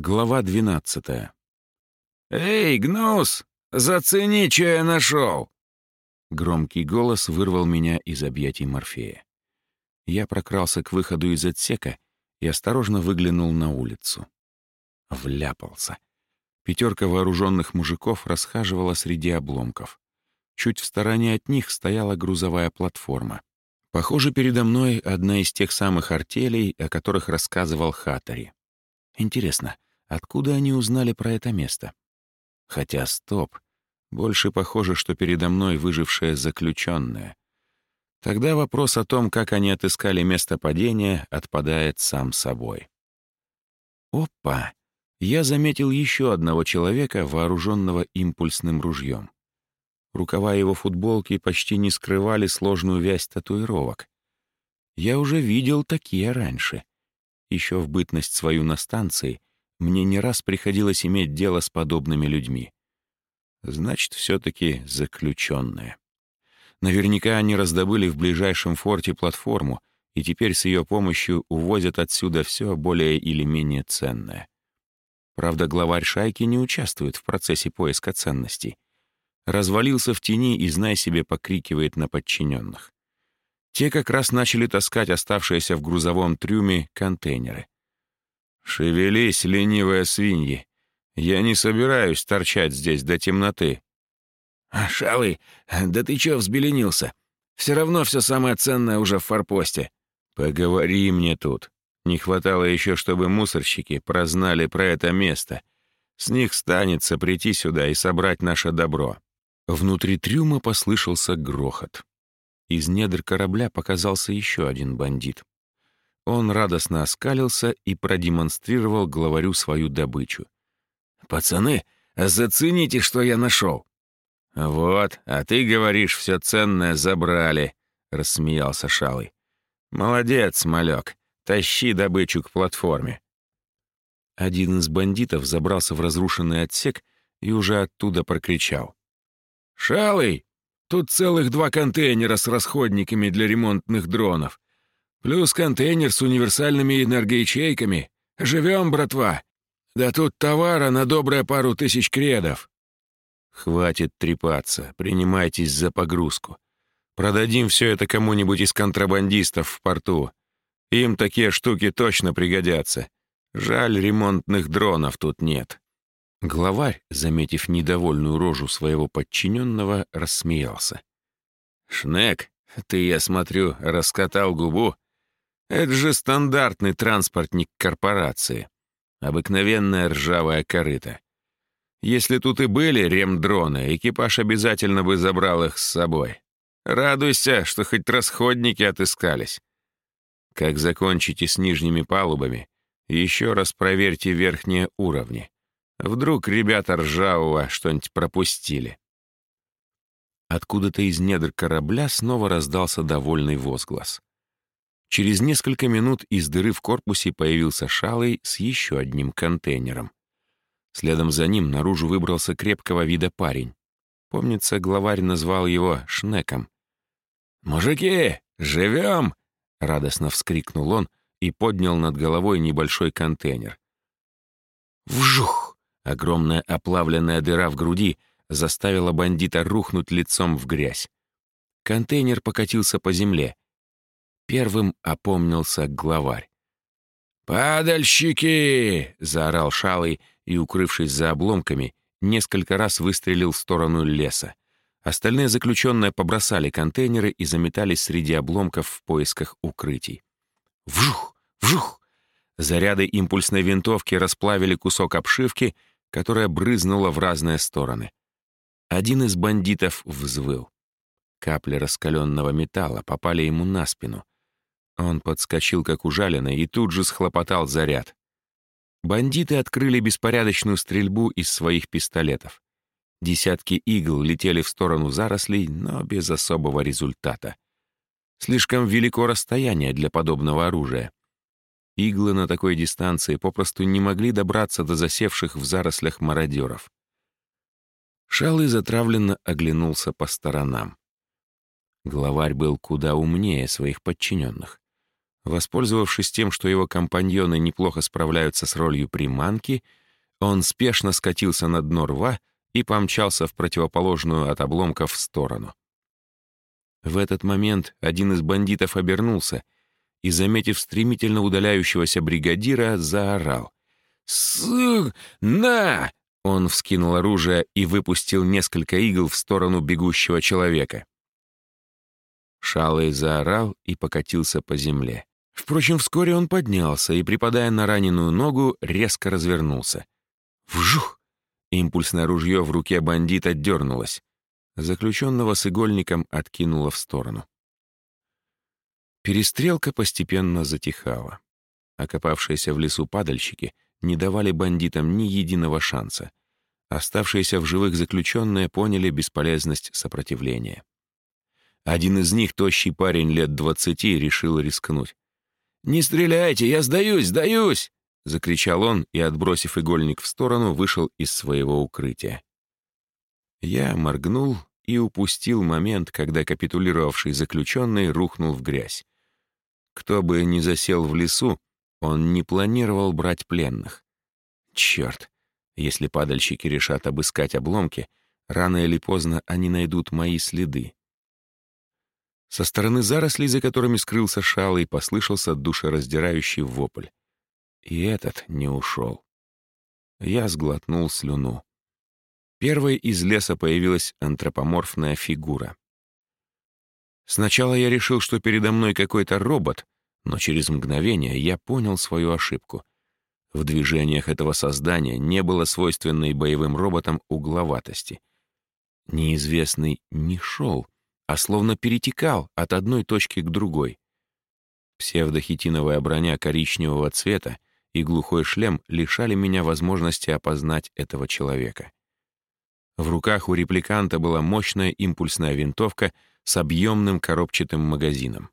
Глава двенадцатая. «Эй, Гнус, зацени, что я нашел!» Громкий голос вырвал меня из объятий Морфея. Я прокрался к выходу из отсека и осторожно выглянул на улицу. Вляпался. Пятерка вооруженных мужиков расхаживала среди обломков. Чуть в стороне от них стояла грузовая платформа. Похоже, передо мной одна из тех самых артелей, о которых рассказывал Хатари. Интересно, откуда они узнали про это место? Хотя, стоп. Больше похоже, что передо мной выжившая заключенная. Тогда вопрос о том, как они отыскали место падения, отпадает сам собой. Опа! Я заметил еще одного человека, вооруженного импульсным ружьем. Рукава его футболки почти не скрывали сложную вязь татуировок. Я уже видел такие раньше. Еще в бытность свою на станции мне не раз приходилось иметь дело с подобными людьми. Значит, все-таки заключенные. Наверняка они раздобыли в ближайшем форте платформу и теперь с ее помощью увозят отсюда все более или менее ценное. Правда, главарь шайки не участвует в процессе поиска ценностей. Развалился в тени и, знай себе, покрикивает на подчиненных. Те как раз начали таскать оставшиеся в грузовом трюме контейнеры. «Шевелись, ленивые свиньи! Я не собираюсь торчать здесь до темноты!» «А, «Шалый, да ты чё взбеленился? Все равно все самое ценное уже в форпосте». «Поговори мне тут. Не хватало еще, чтобы мусорщики прознали про это место. С них станется прийти сюда и собрать наше добро». Внутри трюма послышался грохот. Из недр корабля показался еще один бандит. Он радостно оскалился и продемонстрировал главарю свою добычу. «Пацаны, зацените, что я нашел!» «Вот, а ты говоришь, все ценное забрали», — рассмеялся Шалый. «Молодец, малек, тащи добычу к платформе». Один из бандитов забрался в разрушенный отсек и уже оттуда прокричал. «Шалый, Тут целых два контейнера с расходниками для ремонтных дронов. Плюс контейнер с универсальными энергоячейками. Живем, братва. Да тут товара на добрая пару тысяч кредов. Хватит трепаться, принимайтесь за погрузку. Продадим все это кому-нибудь из контрабандистов в порту. Им такие штуки точно пригодятся. Жаль, ремонтных дронов тут нет. Главарь, заметив недовольную рожу своего подчиненного, рассмеялся. «Шнек, ты, я смотрю, раскатал губу. Это же стандартный транспортник корпорации. Обыкновенная ржавая корыта. Если тут и были ремдроны, экипаж обязательно бы забрал их с собой. Радуйся, что хоть расходники отыскались. Как закончите с нижними палубами, еще раз проверьте верхние уровни. Вдруг ребята ржавого что-нибудь пропустили. Откуда-то из недр корабля снова раздался довольный возглас. Через несколько минут из дыры в корпусе появился шалый с еще одним контейнером. Следом за ним наружу выбрался крепкого вида парень. Помнится, главарь назвал его Шнеком. «Мужики, живем!» — радостно вскрикнул он и поднял над головой небольшой контейнер. Вжух! Огромная оплавленная дыра в груди заставила бандита рухнуть лицом в грязь. Контейнер покатился по земле. Первым опомнился главарь. «Падальщики!» — заорал Шалый и, укрывшись за обломками, несколько раз выстрелил в сторону леса. Остальные заключенные побросали контейнеры и заметались среди обломков в поисках укрытий. Вжух! Вжух! Заряды импульсной винтовки расплавили кусок обшивки — которая брызнула в разные стороны. Один из бандитов взвыл. Капли раскаленного металла попали ему на спину. Он подскочил, как ужаленный, и тут же схлопотал заряд. Бандиты открыли беспорядочную стрельбу из своих пистолетов. Десятки игл летели в сторону зарослей, но без особого результата. Слишком велико расстояние для подобного оружия. Иглы на такой дистанции попросту не могли добраться до засевших в зарослях мародеров. Шалый затравленно оглянулся по сторонам. Главарь был куда умнее своих подчиненных. Воспользовавшись тем, что его компаньоны неплохо справляются с ролью приманки, он спешно скатился на дно рва и помчался в противоположную от обломков сторону. В этот момент один из бандитов обернулся и, заметив стремительно удаляющегося бригадира, заорал. «Сук! На!» Он вскинул оружие и выпустил несколько игл в сторону бегущего человека. Шалый заорал и покатился по земле. Впрочем, вскоре он поднялся и, припадая на раненую ногу, резко развернулся. Вжух! Импульсное ружье в руке бандита дернулось. Заключенного с игольником откинуло в сторону. Перестрелка постепенно затихала. Окопавшиеся в лесу падальщики не давали бандитам ни единого шанса. Оставшиеся в живых заключенные поняли бесполезность сопротивления. Один из них, тощий парень лет двадцати, решил рискнуть. «Не стреляйте, я сдаюсь, сдаюсь!» — закричал он и, отбросив игольник в сторону, вышел из своего укрытия. Я моргнул и упустил момент, когда капитулировавший заключенный рухнул в грязь. Кто бы ни засел в лесу, он не планировал брать пленных. Черт, если падальщики решат обыскать обломки, рано или поздно они найдут мои следы. Со стороны зарослей, за которыми скрылся шалый, послышался душераздирающий вопль. И этот не ушел. Я сглотнул слюну. Первой из леса появилась антропоморфная фигура. Сначала я решил, что передо мной какой-то робот, но через мгновение я понял свою ошибку. В движениях этого создания не было свойственной боевым роботам угловатости. Неизвестный не шел, а словно перетекал от одной точки к другой. Псевдохитиновая броня коричневого цвета и глухой шлем лишали меня возможности опознать этого человека. В руках у репликанта была мощная импульсная винтовка с объемным коробчатым магазином.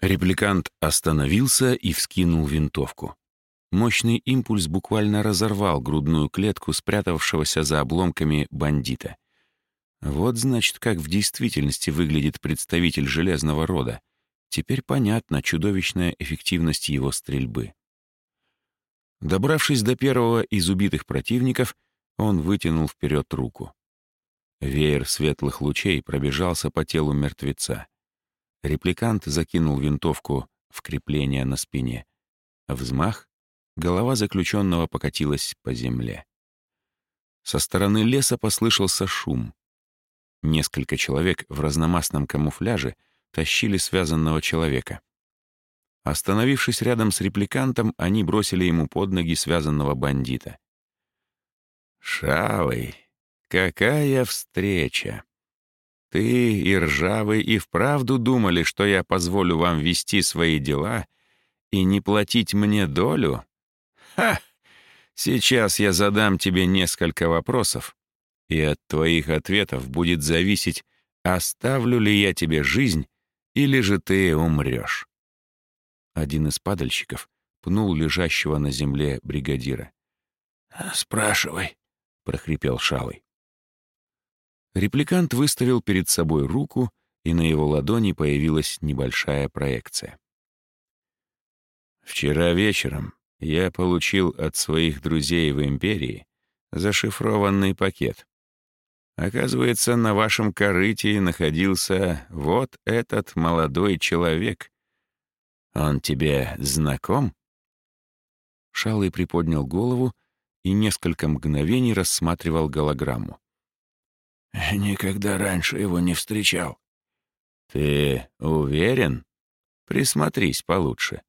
Репликант остановился и вскинул винтовку. Мощный импульс буквально разорвал грудную клетку спрятавшегося за обломками бандита. Вот, значит, как в действительности выглядит представитель железного рода. Теперь понятна чудовищная эффективность его стрельбы. Добравшись до первого из убитых противников, он вытянул вперед руку. Веер светлых лучей пробежался по телу мертвеца. Репликант закинул винтовку в крепление на спине. Взмах, голова заключенного покатилась по земле. Со стороны леса послышался шум. Несколько человек в разномастном камуфляже тащили связанного человека. Остановившись рядом с репликантом, они бросили ему под ноги связанного бандита. «Шалый, какая встреча! Ты и Ржавый и вправду думали, что я позволю вам вести свои дела и не платить мне долю? Ха! Сейчас я задам тебе несколько вопросов, и от твоих ответов будет зависеть, оставлю ли я тебе жизнь или же ты умрешь. Один из падальщиков пнул лежащего на земле бригадира. «Спрашивай», — прохрипел Шалый. Репликант выставил перед собой руку, и на его ладони появилась небольшая проекция. «Вчера вечером я получил от своих друзей в Империи зашифрованный пакет. Оказывается, на вашем корыте находился вот этот молодой человек. Он тебе знаком?» Шалый приподнял голову и несколько мгновений рассматривал голограмму. «Никогда раньше его не встречал». «Ты уверен? Присмотрись получше».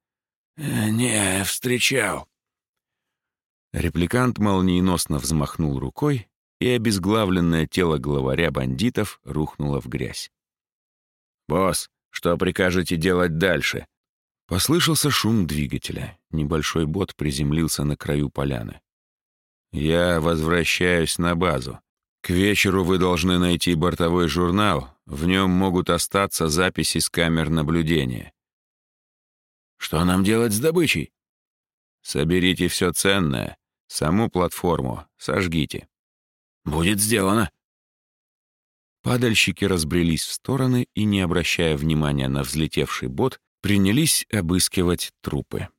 «Не встречал». Репликант молниеносно взмахнул рукой, и обезглавленное тело главаря бандитов рухнуло в грязь. «Босс, что прикажете делать дальше?» Послышался шум двигателя. Небольшой бот приземлился на краю поляны. «Я возвращаюсь на базу. К вечеру вы должны найти бортовой журнал. В нем могут остаться записи с камер наблюдения». «Что нам делать с добычей?» «Соберите все ценное. Саму платформу сожгите. «Будет сделано». Падальщики разбрелись в стороны и, не обращая внимания на взлетевший бот, принялись обыскивать трупы.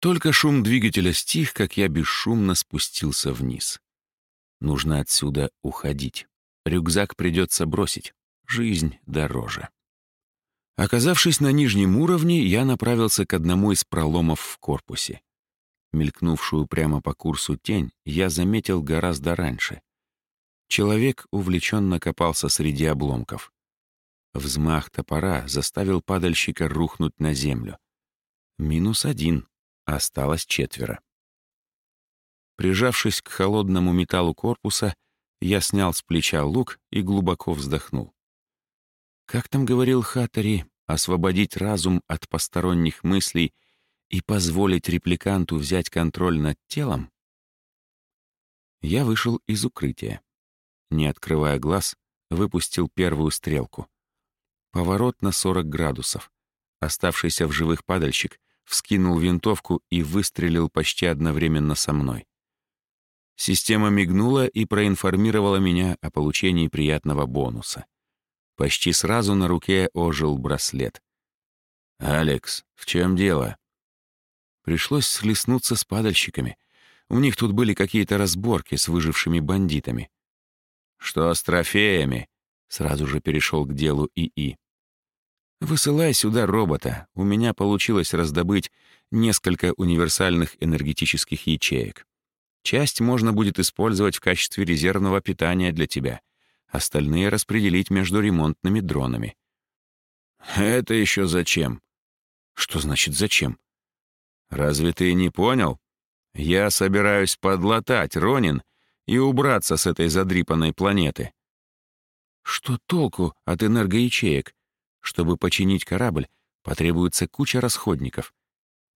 Только шум двигателя стих, как я бесшумно спустился вниз. Нужно отсюда уходить. Рюкзак придется бросить. Жизнь дороже. Оказавшись на нижнем уровне, я направился к одному из проломов в корпусе. Мелькнувшую прямо по курсу тень я заметил гораздо раньше. Человек увлеченно копался среди обломков. Взмах топора заставил падальщика рухнуть на землю. Минус один, осталось четверо. Прижавшись к холодному металлу корпуса, я снял с плеча лук и глубоко вздохнул. Как там говорил Хаттери, освободить разум от посторонних мыслей и позволить репликанту взять контроль над телом? Я вышел из укрытия. Не открывая глаз, выпустил первую стрелку. Поворот на 40 градусов. Оставшийся в живых падальщик вскинул винтовку и выстрелил почти одновременно со мной. Система мигнула и проинформировала меня о получении приятного бонуса. Почти сразу на руке ожил браслет. «Алекс, в чем дело?» Пришлось схлестнуться с падальщиками. У них тут были какие-то разборки с выжившими бандитами. «Что с трофеями?» — сразу же перешел к делу ИИ. «Высылай сюда робота. У меня получилось раздобыть несколько универсальных энергетических ячеек. Часть можно будет использовать в качестве резервного питания для тебя, остальные распределить между ремонтными дронами». «Это еще зачем?» «Что значит «зачем»?» «Разве ты не понял? Я собираюсь подлатать Ронин и убраться с этой задрипанной планеты». «Что толку от энергоячеек? Чтобы починить корабль, потребуется куча расходников.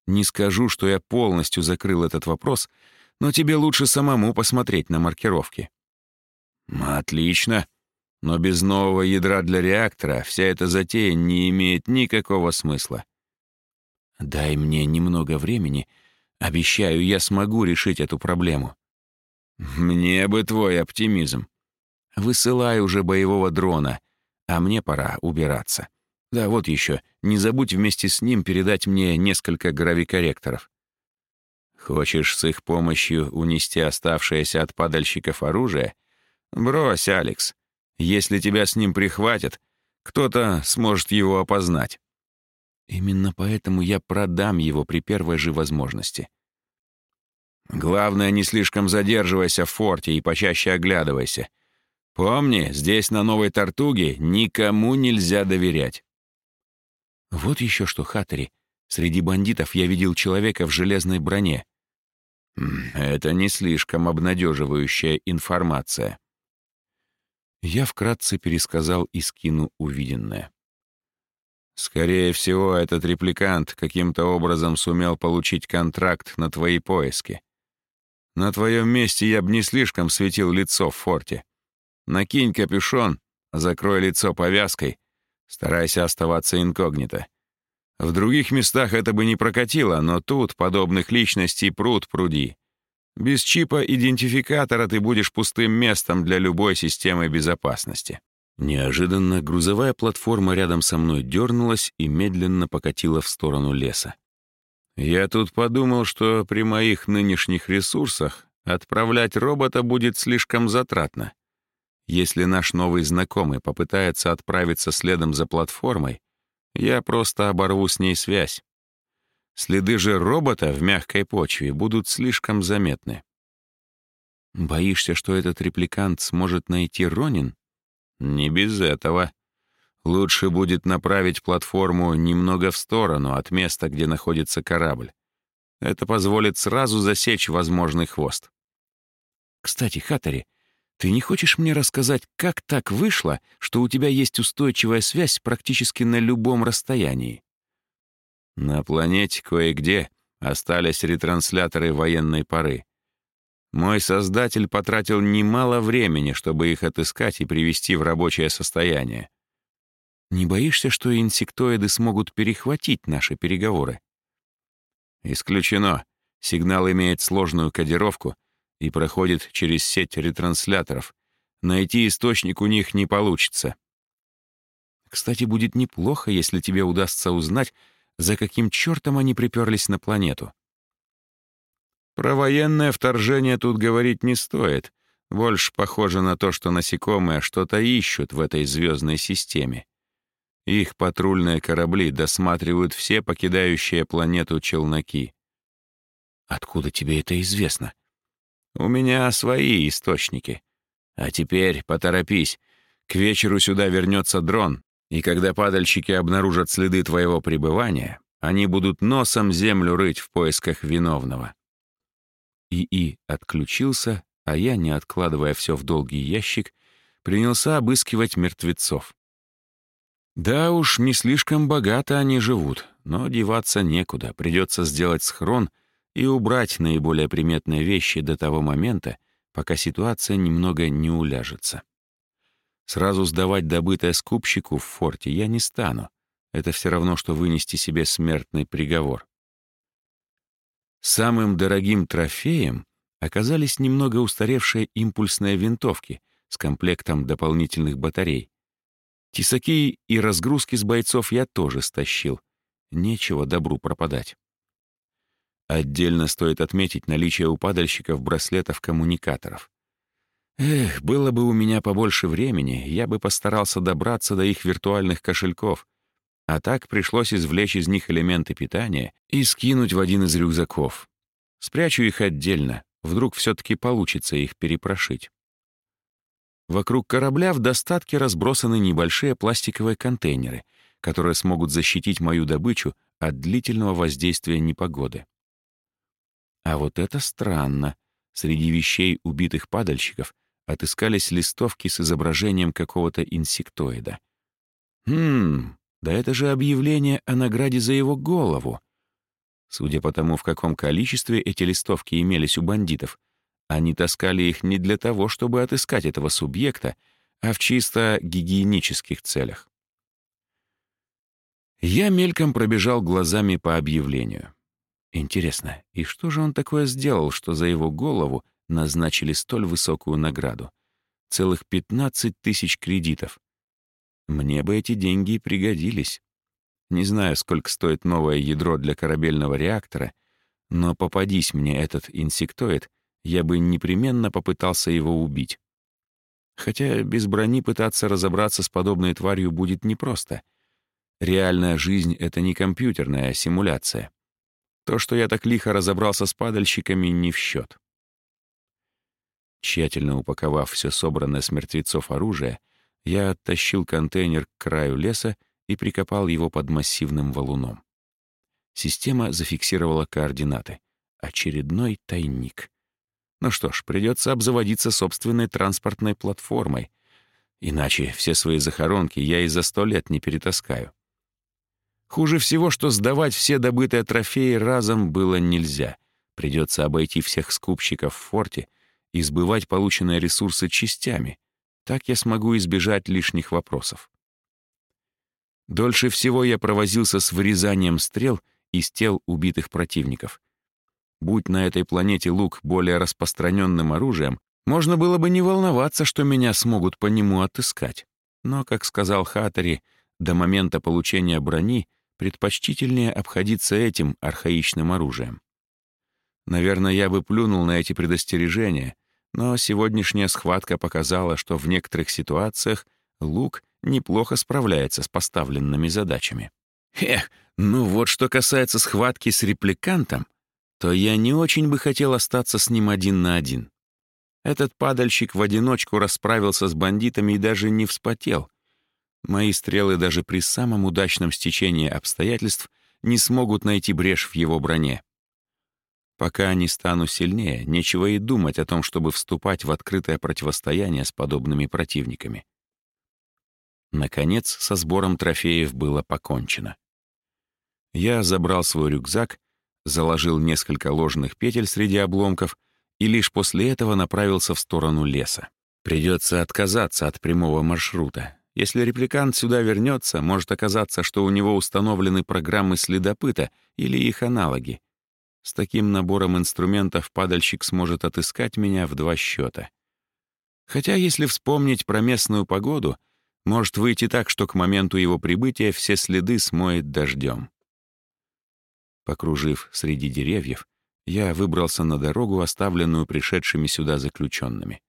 Не скажу, что я полностью закрыл этот вопрос, но тебе лучше самому посмотреть на маркировки». «Отлично. Но без нового ядра для реактора вся эта затея не имеет никакого смысла. Дай мне немного времени. Обещаю, я смогу решить эту проблему. Мне бы твой оптимизм. Высылай уже боевого дрона, а мне пора убираться. Да, вот еще, не забудь вместе с ним передать мне несколько гравикорректоров. Хочешь с их помощью унести оставшееся от падальщиков оружие? Брось, Алекс. Если тебя с ним прихватят, кто-то сможет его опознать. Именно поэтому я продам его при первой же возможности. Главное, не слишком задерживайся в форте и почаще оглядывайся. Помни, здесь, на Новой Тартуге, никому нельзя доверять. Вот еще что, Хаттери. Среди бандитов я видел человека в железной броне. Это не слишком обнадеживающая информация. Я вкратце пересказал Искину увиденное. Скорее всего, этот репликант каким-то образом сумел получить контракт на твои поиски. На твоем месте я бы не слишком светил лицо в форте. Накинь капюшон, закрой лицо повязкой, старайся оставаться инкогнито. В других местах это бы не прокатило, но тут подобных личностей пруд пруди. Без чипа идентификатора ты будешь пустым местом для любой системы безопасности. Неожиданно грузовая платформа рядом со мной дернулась и медленно покатила в сторону леса. Я тут подумал, что при моих нынешних ресурсах отправлять робота будет слишком затратно. Если наш новый знакомый попытается отправиться следом за платформой, я просто оборву с ней связь. Следы же робота в мягкой почве будут слишком заметны. Боишься, что этот репликант сможет найти Ронин? Не без этого. Лучше будет направить платформу немного в сторону от места, где находится корабль. Это позволит сразу засечь возможный хвост. Кстати, Хаттери, ты не хочешь мне рассказать, как так вышло, что у тебя есть устойчивая связь практически на любом расстоянии? На планете кое-где остались ретрансляторы военной поры. Мой создатель потратил немало времени, чтобы их отыскать и привести в рабочее состояние. Не боишься, что инсектоиды смогут перехватить наши переговоры? Исключено. Сигнал имеет сложную кодировку и проходит через сеть ретрансляторов. Найти источник у них не получится. Кстати, будет неплохо, если тебе удастся узнать, за каким чертом они приперлись на планету. Про военное вторжение тут говорить не стоит. Больше похоже на то, что насекомые что-то ищут в этой звездной системе. Их патрульные корабли досматривают все покидающие планету челноки. Откуда тебе это известно? У меня свои источники. А теперь поторопись. К вечеру сюда вернется дрон, и когда падальщики обнаружат следы твоего пребывания, они будут носом землю рыть в поисках виновного. ИИ отключился, а я, не откладывая все в долгий ящик, принялся обыскивать мертвецов. Да уж, не слишком богато они живут, но деваться некуда, придется сделать схрон и убрать наиболее приметные вещи до того момента, пока ситуация немного не уляжется. Сразу сдавать добытое скупщику в форте я не стану. Это все равно, что вынести себе смертный приговор. Самым дорогим трофеем оказались немного устаревшие импульсные винтовки с комплектом дополнительных батарей. Тесаки и разгрузки с бойцов я тоже стащил. Нечего добру пропадать. Отдельно стоит отметить наличие у падальщиков браслетов-коммуникаторов. Эх, было бы у меня побольше времени, я бы постарался добраться до их виртуальных кошельков, а так пришлось извлечь из них элементы питания и скинуть в один из рюкзаков. Спрячу их отдельно, вдруг все-таки получится их перепрошить. Вокруг корабля в достатке разбросаны небольшие пластиковые контейнеры, которые смогут защитить мою добычу от длительного воздействия непогоды. А вот это странно. Среди вещей убитых падальщиков отыскались листовки с изображением какого-то инсектоида. Хм, да это же объявление о награде за его голову. Судя по тому, в каком количестве эти листовки имелись у бандитов, они таскали их не для того, чтобы отыскать этого субъекта, а в чисто гигиенических целях. Я мельком пробежал глазами по объявлению. Интересно, и что же он такое сделал, что за его голову назначили столь высокую награду? Целых 15 тысяч кредитов. Мне бы эти деньги пригодились. Не знаю, сколько стоит новое ядро для корабельного реактора, но попадись мне этот инсектоид, я бы непременно попытался его убить. Хотя без брони пытаться разобраться с подобной тварью будет непросто. Реальная жизнь — это не компьютерная симуляция. То, что я так лихо разобрался с падальщиками, не в счет. Тщательно упаковав все собранное с мертвецов оружие, я оттащил контейнер к краю леса и прикопал его под массивным валуном. Система зафиксировала координаты. Очередной тайник. Ну что ж, придется обзаводиться собственной транспортной платформой. Иначе все свои захоронки я и за сто лет не перетаскаю. Хуже всего, что сдавать все добытые трофеи разом было нельзя. Придется обойти всех скупщиков в форте и сбывать полученные ресурсы частями. Так я смогу избежать лишних вопросов. Дольше всего я провозился с вырезанием стрел из тел убитых противников. Будь на этой планете лук более распространенным оружием, можно было бы не волноваться, что меня смогут по нему отыскать. Но, как сказал Хатари, до момента получения брони предпочтительнее обходиться этим архаичным оружием. Наверное, я бы плюнул на эти предостережения, но сегодняшняя схватка показала, что в некоторых ситуациях лук неплохо справляется с поставленными задачами. Эх, ну вот что касается схватки с репликантом, то я не очень бы хотел остаться с ним один на один. Этот падальщик в одиночку расправился с бандитами и даже не вспотел, Мои стрелы даже при самом удачном стечении обстоятельств не смогут найти брешь в его броне. Пока не стану сильнее, нечего и думать о том, чтобы вступать в открытое противостояние с подобными противниками. Наконец, со сбором трофеев было покончено. Я забрал свой рюкзак, заложил несколько ложных петель среди обломков и лишь после этого направился в сторону леса. Придется отказаться от прямого маршрута, если репликант сюда вернется, может оказаться, что у него установлены программы следопыта или их аналоги. С таким набором инструментов падальщик сможет отыскать меня в два счета. Хотя, если вспомнить про местную погоду, Может выйти так, что к моменту его прибытия все следы смоет дождем. Покружив среди деревьев, я выбрался на дорогу, оставленную пришедшими сюда заключенными.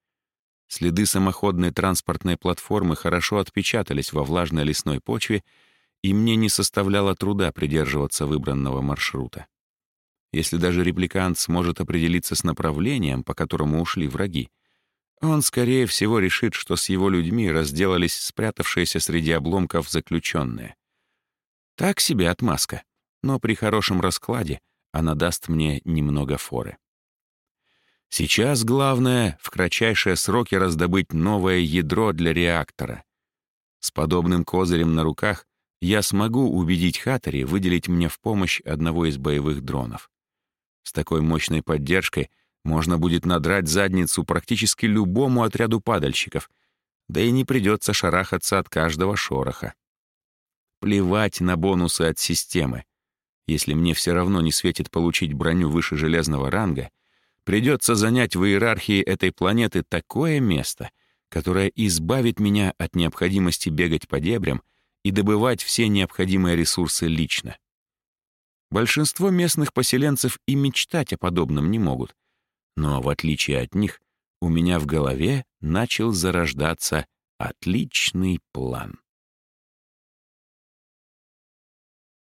Следы самоходной транспортной платформы хорошо отпечатались во влажной лесной почве, и мне не составляло труда придерживаться выбранного маршрута. Если даже репликант сможет определиться с направлением, по которому ушли враги, он, скорее всего, решит, что с его людьми разделались спрятавшиеся среди обломков заключенные. Так себе отмазка, но при хорошем раскладе она даст мне немного форы. Сейчас главное — в кратчайшие сроки раздобыть новое ядро для реактора. С подобным козырем на руках я смогу убедить Хаттери выделить мне в помощь одного из боевых дронов. С такой мощной поддержкой можно будет надрать задницу практически любому отряду падальщиков, да и не придется шарахаться от каждого шороха. Плевать на бонусы от системы. Если мне все равно не светит получить броню выше железного ранга, придется занять в иерархии этой планеты такое место, которое избавит меня от необходимости бегать по дебрям и добывать все необходимые ресурсы лично. Большинство местных поселенцев и мечтать о подобном не могут. Но в отличие от них, у меня в голове начал зарождаться отличный план.